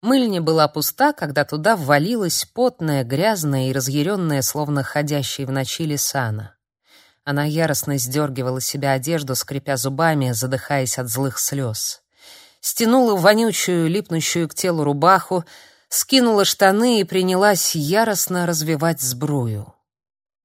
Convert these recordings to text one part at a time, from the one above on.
Мыльня была пуста, когда туда ввалилась потная, грязная и разъяренная, словно ходящая в ночи Лисана. Она яростно сдергивала себя одежду, скрипя зубами, задыхаясь от злых слез. Стянула вонючую, липнущую к телу рубаху, скинула штаны и принялась яростно развивать сбрую.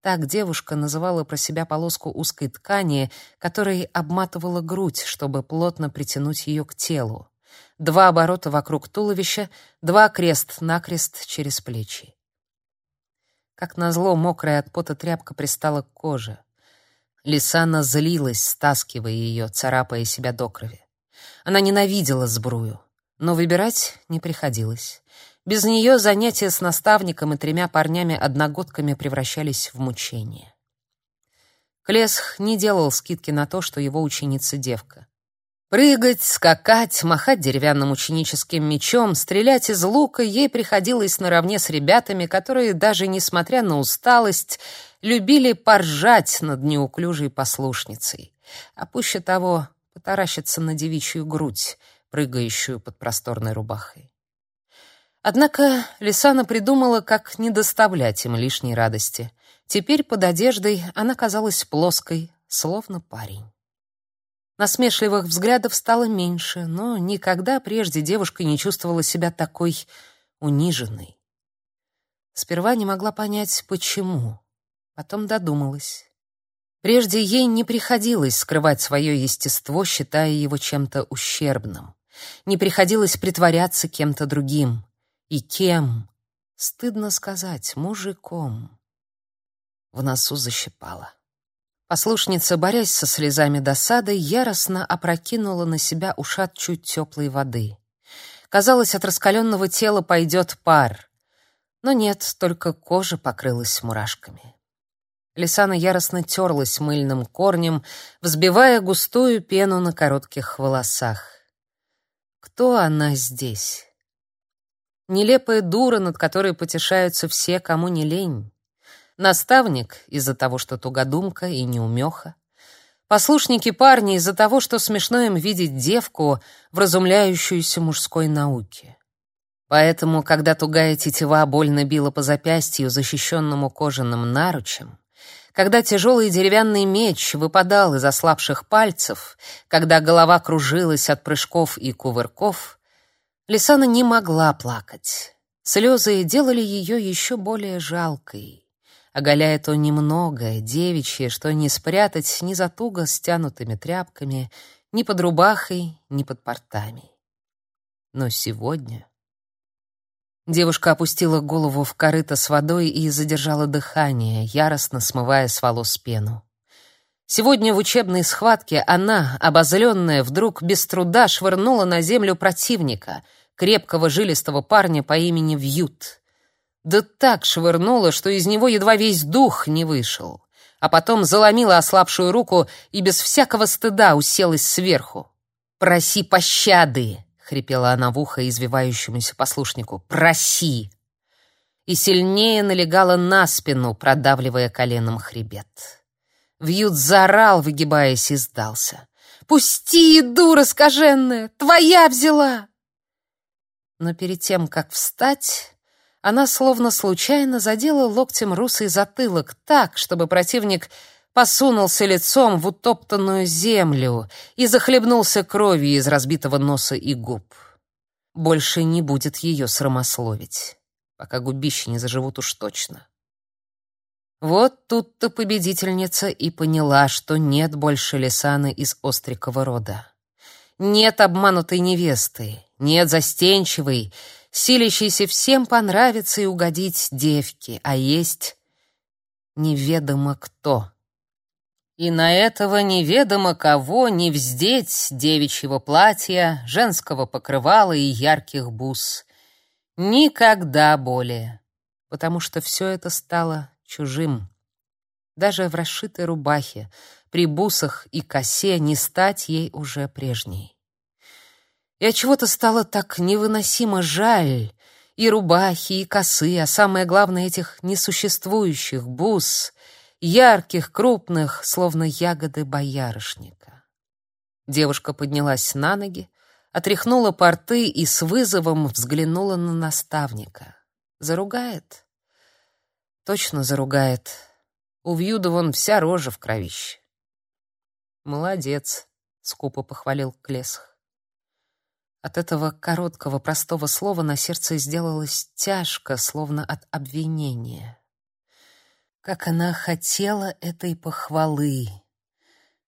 Так девушка называла про себя полоску узкой ткани, которой обматывала грудь, чтобы плотно притянуть ее к телу. Два оборота вокруг туловища, два крест-накрест через плечи. Как назло, мокрая от пота тряпка пристала к коже. Лисана злилась, стаскивая ее, царапая себя до крови. Она ненавидела сбрую, но выбирать не приходилось. Без нее занятия с наставником и тремя парнями-одногодками превращались в мучение. Клесх не делал скидки на то, что его ученица девка. Прыгать, скакать, махать деревянным ученическим мечом, стрелять из лука ей приходилось наравне с ребятами, которые, даже несмотря на усталость, любили поржать над неуклюжей послушницей. А пуще того, потаращиться на девичью грудь, прыгающую под просторной рубахой. Однако Лисана придумала, как не доставлять им лишней радости. Теперь под одеждой она казалась плоской, словно парень. Насмешливых взглядов стало меньше, но никогда прежде девушка не чувствовала себя такой униженной. Сперва не могла понять, почему. Потом додумалась. Прежде ей не приходилось скрывать свое естество, считая его чем-то ущербным. Не приходилось притворяться кем-то другим. И кем? Стыдно сказать, мужиком. В носу защипало. Послушница, борясь со слезами досады, яростно опрокинула на себя ушат чуть теплой воды. Казалось, от раскаленного тела пойдет пар. Но нет, только кожа покрылась мурашками. Лисана яростно терлась мыльным корнем, взбивая густую пену на коротких волосах. Кто она здесь? Нелепая дура, над которой потешаются все, кому не лень. Наставник из-за того, что тугодумка и неумеха. Послушники парни из-за того, что смешно им видеть девку, вразумляющуюся мужской науке. Поэтому, когда тугая тетива больно била по запястью, защищенному кожаным наручем, когда тяжелый деревянный меч выпадал из ослабших пальцев, когда голова кружилась от прыжков и кувырков, Лисана не могла плакать. Слезы делали ее еще более жалкой оголяя то немногое, девичье, что не спрятать ни за туго стянутыми тряпками, ни под рубахой, ни под портами. Но сегодня... Девушка опустила голову в корыто с водой и задержала дыхание, яростно смывая с волос пену. Сегодня в учебной схватке она, обозленная, вдруг без труда швырнула на землю противника, крепкого жилистого парня по имени Вьют. Да так швырнула, что из него едва весь дух не вышел. А потом заломила ослабшую руку и без всякого стыда уселась сверху. «Проси пощады!» — хрипела она в ухо извивающемуся послушнику. «Проси!» И сильнее налегала на спину, продавливая коленом хребет. Вьют заорал, выгибаясь, и сдался. «Пусти, дура скаженная! Твоя взяла!» Но перед тем, как встать, она словно случайно задела локтем русый затылок так, чтобы противник посунулся лицом в утоптанную землю и захлебнулся кровью из разбитого носа и губ. Больше не будет ее срамословить, пока губища не заживут уж точно. Вот тут-то победительница и поняла, что нет больше Лисаны из Острикова рода. Нет обманутой невесты, нет застенчивой, силящийся всем понравиться и угодить девке, а есть неведомо кто. И на этого неведомо кого не вздеть девичьего платья, женского покрывала и ярких бус. Никогда более, потому что все это стало чужим. Даже в расшитой рубахе, при бусах и косе не стать ей уже прежней. И от чего-то стало так невыносимо жаль и рубахи, и косы, а самое главное этих несуществующих бус, ярких, крупных, словно ягоды боярышника. Девушка поднялась на ноги, отряхнула порты и с вызовом взглянула на наставника. Заругает? Точно заругает. У Вьюда вон вся рожа в кровище. Молодец, скупо похвалил Клесх. От этого короткого простого слова на сердце сделалось тяжко, словно от обвинения. Как она хотела этой похвалы,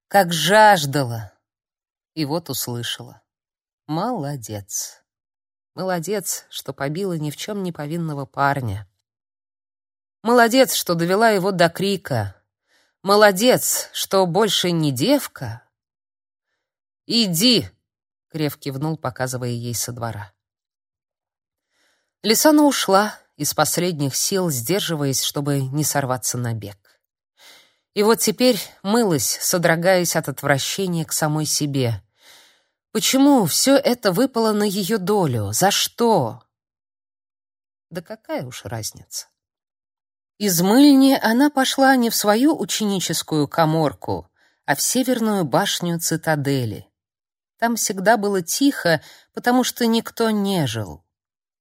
как жаждала. И вот услышала. Молодец. Молодец, что побила ни в чем не повинного парня. Молодец, что довела его до крика. Молодец, что больше не девка. Иди, Крев кивнул, показывая ей со двора. Лисана ушла из последних сил, сдерживаясь, чтобы не сорваться на бег. И вот теперь мылась, содрогаясь от отвращения к самой себе. Почему все это выпало на ее долю? За что? Да какая уж разница? Из мыльни она пошла не в свою ученическую каморку, а в северную башню цитадели. Там всегда было тихо, потому что никто не жил.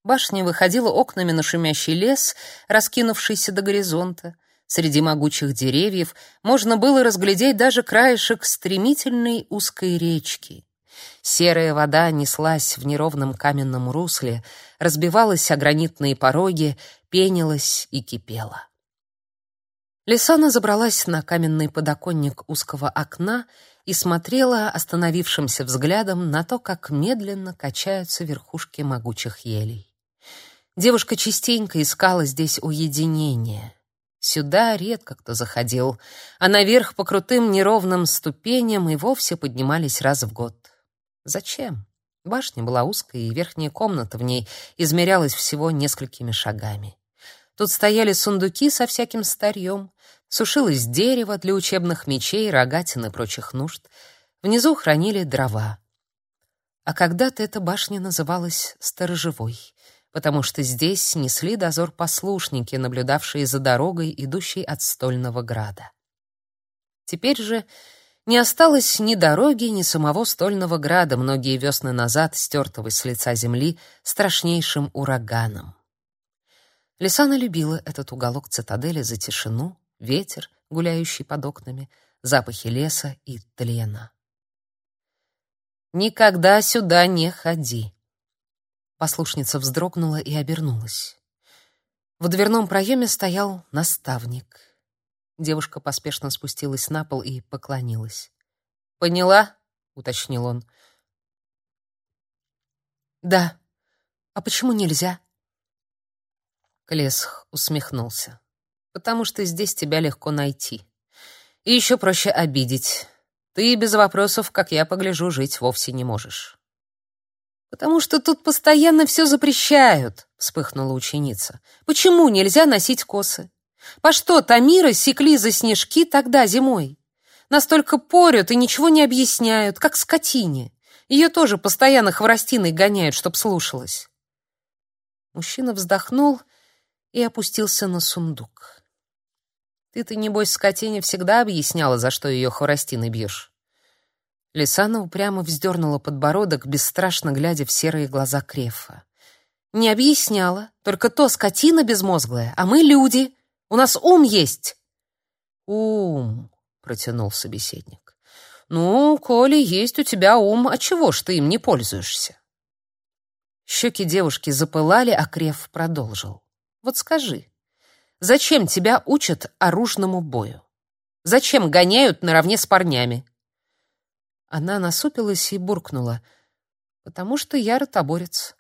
Башня выходила окнами на шумящий лес, раскинувшийся до горизонта. Среди могучих деревьев можно было разглядеть даже краешек стремительной узкой речки. Серая вода неслась в неровном каменном русле, разбивалась о гранитные пороги, пенилась и кипела. Лисана забралась на каменный подоконник узкого окна и смотрела остановившимся взглядом на то, как медленно качаются верхушки могучих елей. Девушка частенько искала здесь уединение. Сюда редко кто заходил, а наверх по крутым неровным ступеням и вовсе поднимались раз в год. Зачем? Башня была узкая, и верхняя комната в ней измерялась всего несколькими шагами. Тут стояли сундуки со всяким старьем, Сушилось дерево для учебных мечей, рогатин и прочих нужд. Внизу хранили дрова. А когда-то эта башня называлась Сторожевой, потому что здесь несли дозор послушники, наблюдавшие за дорогой, идущей от Стольного града. Теперь же не осталось ни дороги, ни самого Стольного града, многие весны назад стертого с лица земли страшнейшим ураганом. Лисана любила этот уголок цитадели за тишину, ветер, гуляющий под окнами, запахи леса и тлена. «Никогда сюда не ходи!» Послушница вздрогнула и обернулась. В дверном проеме стоял наставник. Девушка поспешно спустилась на пол и поклонилась. «Поняла?» — уточнил он. «Да. А почему нельзя?» Клесх усмехнулся потому что здесь тебя легко найти. И еще проще обидеть. Ты без вопросов, как я погляжу, жить вовсе не можешь. Потому что тут постоянно все запрещают, вспыхнула ученица. Почему нельзя носить косы? По что Тамира секли за снежки тогда зимой? Настолько порют и ничего не объясняют, как скотине. Ее тоже постоянно хворостиной гоняют, чтоб слушалась. Мужчина вздохнул и опустился на сундук. Ты-то, небось, скотине всегда объясняла, за что ее хворостиной бьешь. Лисана упрямо вздернула подбородок, бесстрашно глядя в серые глаза Крефа. «Не объясняла. Только то скотина безмозглая, а мы люди. У нас ум есть». «Ум», — протянул собеседник. «Ну, коли есть у тебя ум, а чего ж ты им не пользуешься?» Щеки девушки запылали, а Креф продолжил. «Вот скажи, Зачем тебя учат оружному бою? Зачем гоняют наравне с парнями?» Она насупилась и буркнула. «Потому что я ротоборец».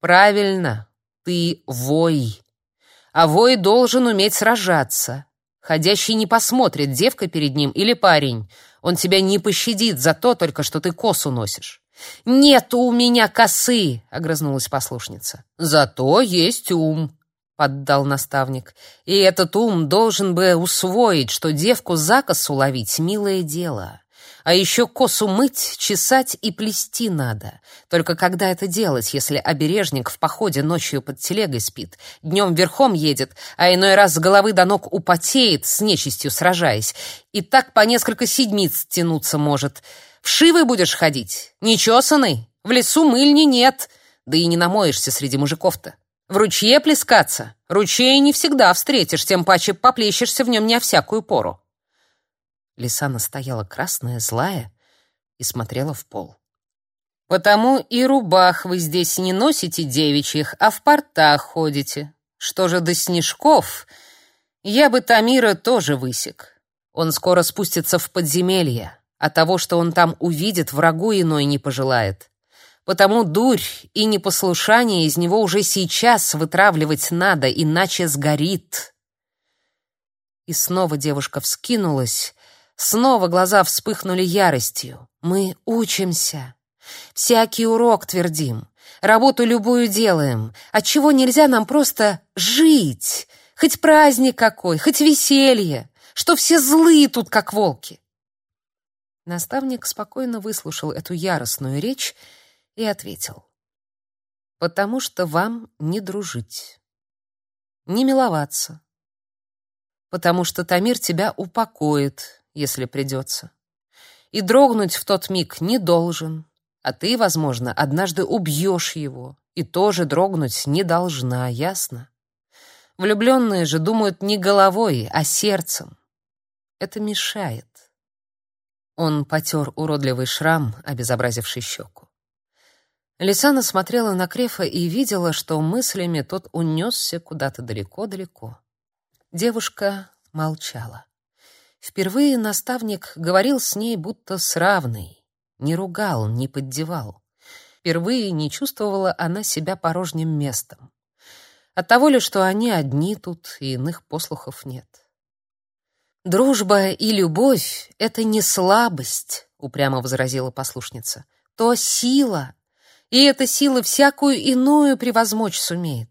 «Правильно, ты вой. А вой должен уметь сражаться. Ходящий не посмотрит, девка перед ним или парень. Он тебя не пощадит за то только, что ты косу носишь». «Нет у меня косы!» — огрызнулась послушница. «Зато есть ум. — поддал наставник. «И этот ум должен бы усвоить, что девку за косу ловить — милое дело. А еще косу мыть, чесать и плести надо. Только когда это делать, если обережник в походе ночью под телегой спит, днем верхом едет, а иной раз с головы до ног употеет, с нечистью сражаясь, и так по несколько седмиц тянуться может. Вшивый будешь ходить, нечесанный, В лесу мыльни нет, да и не намоешься среди мужиков-то. В ручье плескаться? Ручей не всегда встретишь, тем паче поплещешься в нем не о всякую пору. Лисана стояла красная, злая и смотрела в пол. Потому и рубах вы здесь не носите девичьих, а в портах ходите. Что же до снежков, я бы Тамира тоже высек. Он скоро спустится в подземелье, а того, что он там увидит, врагу иной не пожелает. Потому дурь и непослушание из него уже сейчас вытравливать надо, иначе сгорит. И снова девушка вскинулась, снова глаза вспыхнули яростью. Мы учимся. Всякий урок твердим, работу любую делаем. Отчего нельзя нам просто жить? Хоть праздник какой, хоть веселье, что все злые тут, как волки. Наставник спокойно выслушал эту яростную речь и ответил. «Потому что вам не дружить, не миловаться, потому что Тамир тебя упокоит, если придется, и дрогнуть в тот миг не должен, а ты, возможно, однажды убьешь его, и тоже дрогнуть не должна, ясно? Влюбленные же думают не головой, а сердцем. Это мешает. Он потер уродливый шрам, обезобразивший щеку. Лисана смотрела на Крефа и видела, что мыслями тот унесся куда-то далеко-далеко. Девушка молчала. Впервые наставник говорил с ней будто с равной, не ругал, не поддевал. Впервые не чувствовала она себя порожним местом. От того ли, что они одни тут и иных послухов нет. Дружба и любовь — это не слабость, упрямо возразила послушница. То сила, и эта сила всякую иную превозмочь сумеет.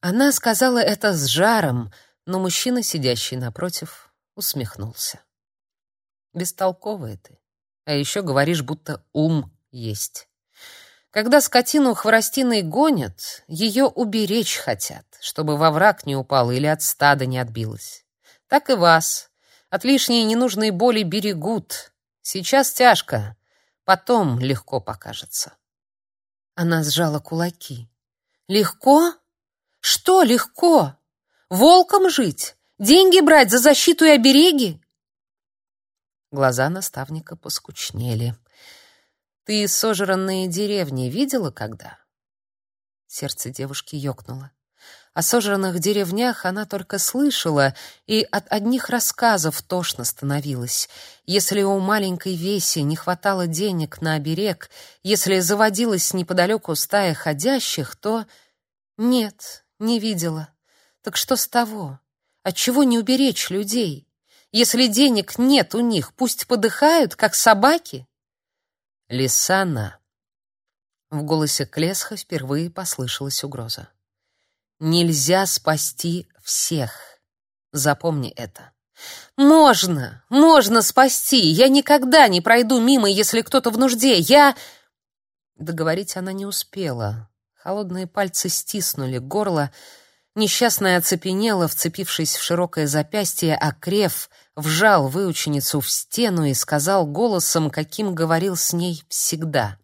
Она сказала это с жаром, но мужчина, сидящий напротив, усмехнулся. Бестолковая ты. А еще говоришь, будто ум есть. Когда скотину хворостиной гонят, ее уберечь хотят, чтобы во враг не упала или от стада не отбилась. Так и вас. От лишней ненужной боли берегут. Сейчас тяжко, потом легко покажется. Она сжала кулаки. Легко? Что легко? Волком жить? Деньги брать за защиту и обереги? Глаза наставника поскучнели. Ты сожранные деревни видела когда? Сердце девушки ёкнуло. О сожранных деревнях она только слышала, и от одних рассказов тошно становилось. Если у маленькой Веси не хватало денег на оберег, если заводилась неподалеку стая ходящих, то... Нет, не видела. Так что с того? Отчего не уберечь людей? Если денег нет у них, пусть подыхают, как собаки. Лисана. В голосе Клесха впервые послышалась угроза. Нельзя спасти всех. Запомни это. Можно, можно спасти. Я никогда не пройду мимо, если кто-то в нужде. Я Договорить она не успела. Холодные пальцы стиснули горло. Несчастная оцепенела, вцепившись в широкое запястье, а Крев вжал выученицу в стену и сказал голосом, каким говорил с ней всегда: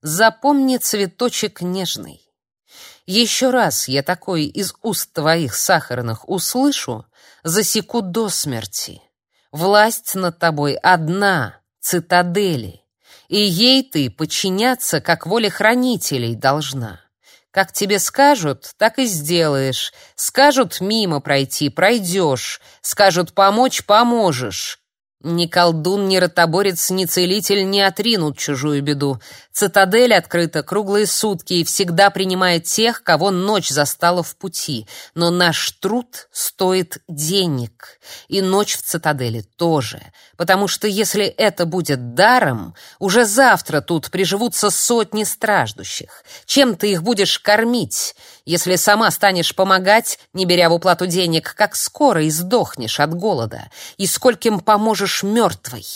"Запомни, цветочек нежный. Еще раз я такой из уст твоих сахарных услышу, засеку до смерти. Власть над тобой одна, цитадели, и ей ты подчиняться как воле хранителей должна. Как тебе скажут, так и сделаешь. Скажут мимо пройти, пройдешь. Скажут помочь, поможешь. Ни колдун, ни ротоборец, ни целитель не отринут чужую беду. Цитадель открыта круглые сутки и всегда принимает тех, кого ночь застала в пути. Но наш труд стоит денег. И ночь в цитадели тоже. Потому что если это будет даром, уже завтра тут приживутся сотни страждущих. Чем ты их будешь кормить? Если сама станешь помогать, не беря в уплату денег, как скоро и сдохнешь от голода? И скольким поможешь мертвой?»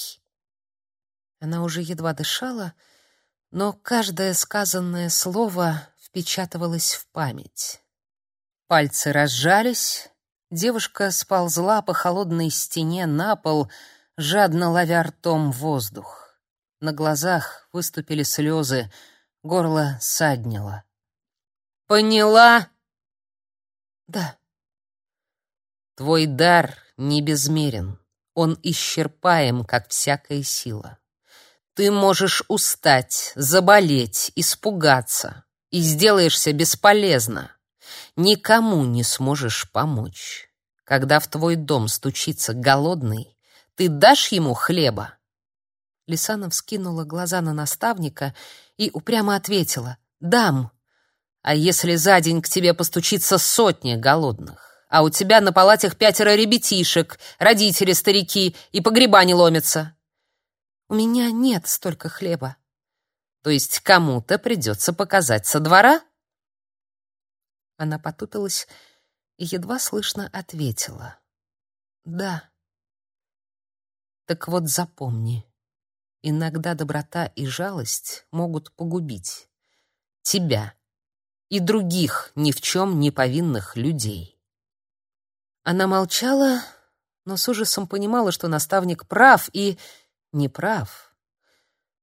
Она уже едва дышала, но каждое сказанное слово впечатывалось в память. Пальцы разжались, девушка сползла по холодной стене на пол, жадно ловя ртом воздух. На глазах выступили слезы, горло саднило. «Поняла?» «Да». «Твой дар не безмерен, он исчерпаем, как всякая сила. Ты можешь устать, заболеть, испугаться и сделаешься бесполезно. Никому не сможешь помочь. Когда в твой дом стучится голодный, ты дашь ему хлеба?» Лисана вскинула глаза на наставника и упрямо ответила «Дам». «А если за день к тебе постучится сотня голодных, а у тебя на палатях пятеро ребятишек, родители старики и погреба не ломятся?» «У меня нет столько хлеба». «То есть кому-то придется показать со двора?» Она потупилась и едва слышно ответила «Да». «Так вот запомни». Иногда доброта и жалость могут погубить тебя и других ни в чем не повинных людей. Она молчала, но с ужасом понимала, что наставник прав и не прав.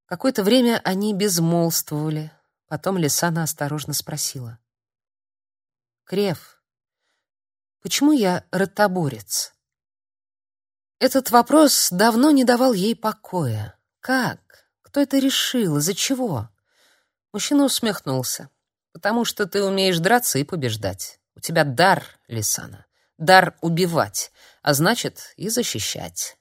Какое-то время они безмолвствовали. Потом Лисана осторожно спросила: "Крев, почему я ротоборец?" Этот вопрос давно не давал ей покоя. Как? Кто это решил? Из-за чего? Мужчина усмехнулся. Потому что ты умеешь драться и побеждать. У тебя дар, Лисана. Дар убивать, а значит, и защищать.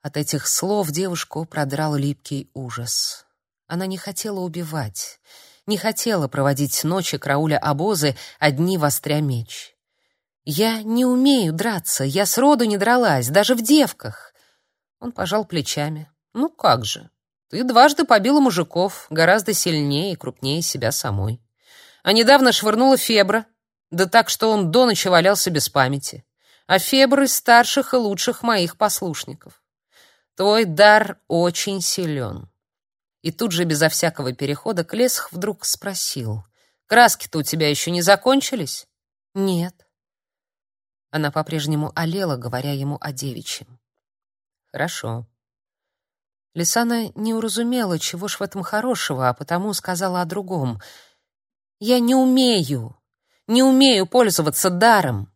От этих слов девушку продрал липкий ужас. Она не хотела убивать, не хотела проводить ночи крауля обозы, одни востря меч. Я не умею драться, я сроду не дралась, даже в девках. Он пожал плечами. Ну как же? Ты дважды побила мужиков, гораздо сильнее и крупнее себя самой. А недавно швырнула Фебра, да так, что он до ночи валялся без памяти. А Фебр из старших и лучших моих послушников. Твой дар очень силен. И тут же, безо всякого перехода, Клесх вдруг спросил. «Краски-то у тебя еще не закончились?» «Нет». Она по-прежнему олела, говоря ему о девичьем. «Хорошо. Лисана не уразумела, чего ж в этом хорошего, а потому сказала о другом. «Я не умею, не умею пользоваться даром».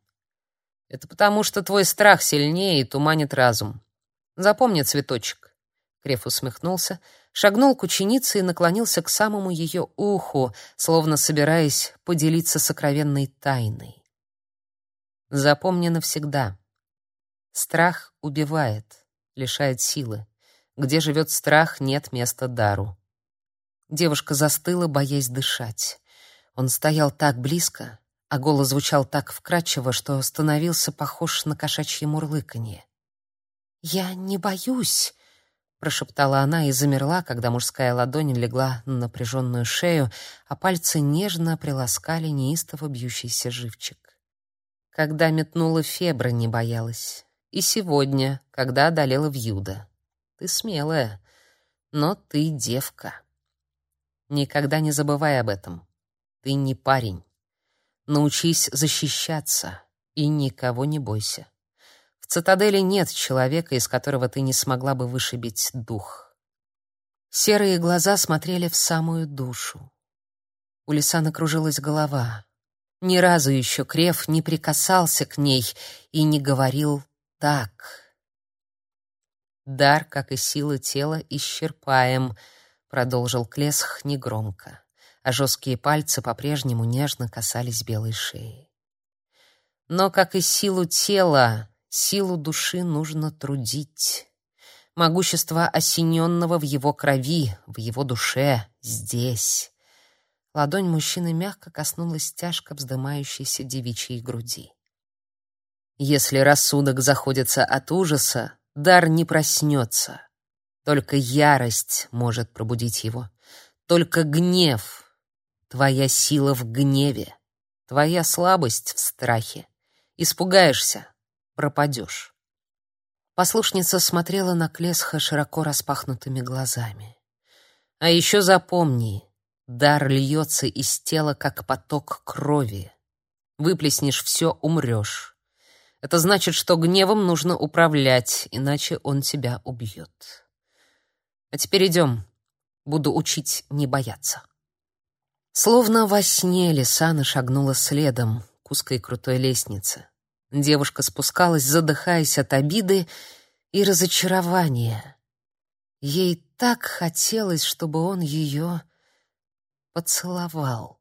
«Это потому, что твой страх сильнее и туманит разум. Запомни, цветочек». Креф усмехнулся, шагнул к ученице и наклонился к самому ее уху, словно собираясь поделиться сокровенной тайной. Запомни навсегда. Страх убивает, лишает силы. Где живет страх, нет места дару. Девушка застыла, боясь дышать. Он стоял так близко, а голос звучал так вкрадчиво, что становился похож на кошачье мурлыканье. «Я не боюсь», — прошептала она и замерла, когда мужская ладонь легла на напряженную шею, а пальцы нежно приласкали неистово бьющийся живчик. Когда метнула фебра, не боялась. И сегодня, когда одолела вьюда. Ты смелая, но ты девка. Никогда не забывай об этом. Ты не парень. Научись защищаться и никого не бойся. В цитадели нет человека, из которого ты не смогла бы вышибить дух. Серые глаза смотрели в самую душу. У Лисана кружилась голова. Ни разу еще Крев не прикасался к ней и не говорил так. Дар, как и сила тела, исчерпаем, продолжил Клесх негромко, а жесткие пальцы по-прежнему нежно касались белой шеи. Но, как и силу тела, силу души нужно трудить. Могущество осененного в его крови, в его душе, здесь. Ладонь мужчины мягко коснулась тяжко вздымающейся девичьей груди. Если рассудок заходится от ужаса, дар не проснется. Только ярость может пробудить его. Только гнев. Твоя сила в гневе. Твоя слабость в страхе. Испугаешься — пропадешь. Послушница смотрела на Клесха широко распахнутыми глазами. А еще запомни, дар льется из тела, как поток крови. Выплеснешь все — умрешь. Это значит, что гневом нужно управлять, иначе он тебя убьет. А теперь идем. Буду учить не бояться. Словно во сне Лисана шагнула следом к узкой крутой лестнице. Девушка спускалась, задыхаясь от обиды и разочарования. Ей так хотелось, чтобы он ее поцеловал.